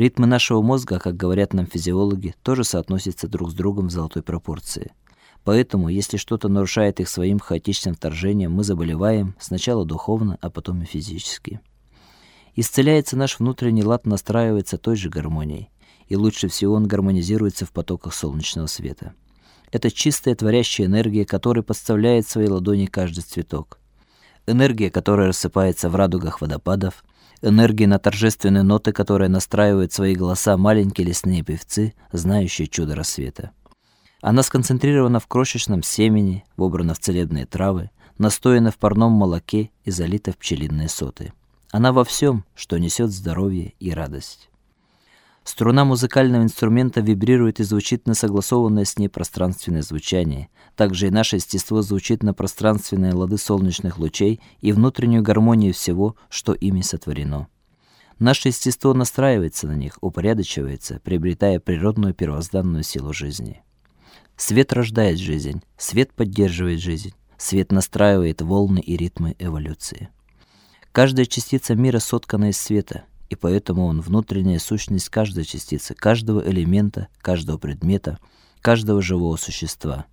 Ритмы нашего мозга, как говорят нам физиологи, тоже соотносятся друг с другом в золотой пропорции. Поэтому, если что-то нарушает их своим хаотичным вторжением, мы заболеваем сначала духовно, а потом и физически. Исцеляется наш внутренний лад, настраивается той же гармонией, и лучше всего он гармонизируется в потоках солнечного света. Это чистая творящая энергия, которая подставляет свои ладони каждый цветок. Энергия, которая рассыпается в радугах водопадов, энергия на торжественные ноты, которые настраивают свои голоса маленькие лесные певцы, знающие чудо рассвета. Она сконцентрирована в крошечном семени, вобрана в целебные травы, настояна в парном молоке и залита в пчелиные соты. Она во всем, что несет здоровье и радость. Струна музыкального инструмента вибрирует и звучит на согласованное с ней пространственное звучание. Также и наше естество звучит на пространственные лады солнечных лучей и внутреннюю гармонию всего, что ими сотворено. Наше естество настраивается на них, упорядочивается, приобретая природную первозданную силу жизни. Свет рождает жизнь, свет поддерживает жизнь, свет настраивает волны и ритмы эволюции. Каждая частица мира соткана из света, и поэтому он внутренняя сущность каждой частицы, каждого элемента, каждого предмета, каждого живого существа.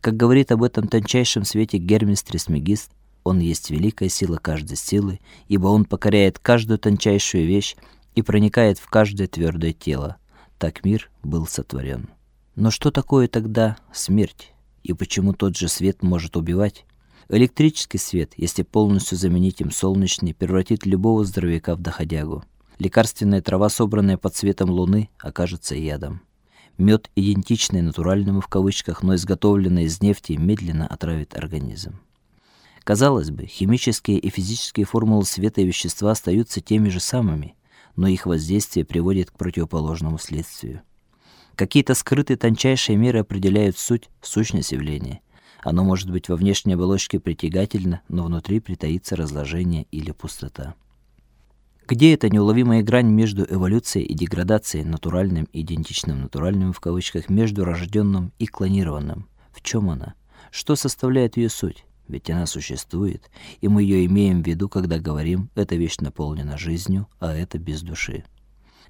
Как говорит об этом тончайшем свете Гермес Трисмегист, он есть великая сила каждой силы, ибо он покоряет каждую тончайшую вещь и проникает в каждое твердое тело. Так мир был сотворен. Но что такое тогда смерть? И почему тот же свет может убивать? Электрический свет, если полностью заменить им солнечный, превратит любого здоровяка в доходягу. Лекарственная трава, собранная под светом луны, окажется ядом. Мед, идентичный натуральному в кавычках, но изготовленный из нефти, медленно отравит организм. Казалось бы, химические и физические формулы света и вещества остаются теми же самыми, но их воздействие приводит к противоположному следствию. Какие-то скрытые тончайшие меры определяют суть, сущность явления. Оно может быть во внешней оболочке притягательно, но внутри притаится разложение или пустота. Где эта неуловимая грань между эволюцией и деградацией, натуральным и идентичным натуральным в кавычках, между рожденным и клонированным? В чем она? Что составляет ее суть? Ведь она существует, и мы ее имеем в виду, когда говорим: эта вещь наполнена жизнью, а это без души.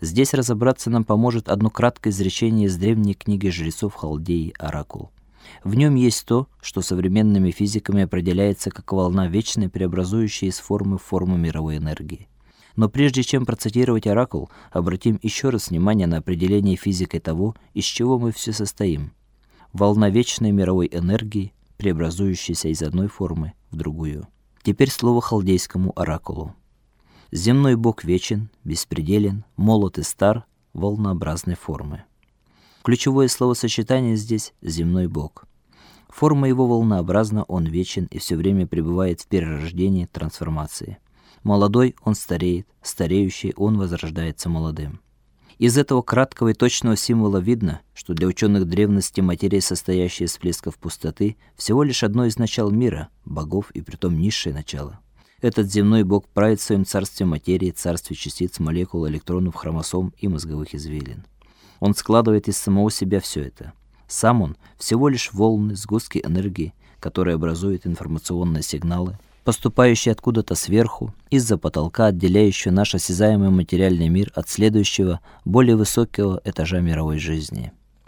Здесь разобраться нам поможет одно краткое изречение из древней книги жрецов Халдеи Оракул. В нем есть то, что современными физиками определяется как волна вечной, преобразующая из формы в форму мировой энергии. Но прежде чем процитировать оракул, обратим еще раз внимание на определение физикой того, из чего мы все состоим. Волна вечной мировой энергии, преобразующаяся из одной формы в другую. Теперь слово халдейскому оракулу. Земной бог вечен, беспределен, молод и стар, волнообразной формы. Ключевое словосочетание здесь земной бог. Форма его волнообразна, он вечен и все время пребывает в перерождении, трансформации. Молодой он стареет, стареющий он возрождается молодым. Из этого краткого и точного символа видно, что для ученых древности материя, состоящая из всплесков пустоты, всего лишь одно из начал мира, богов и притом низшее начало. Этот земной бог правит в своем царстве материи, царстве частиц, молекул, электронов, хромосом и мозговых извилин. Он складывает из самого себя все это. Сам он всего лишь волны, сгустки энергии, которые образуют информационные сигналы, поступающие откуда-то сверху, из-за потолка, отделяющего наш осязаемый материальный мир от следующего, более высокого этажа мировой жизни.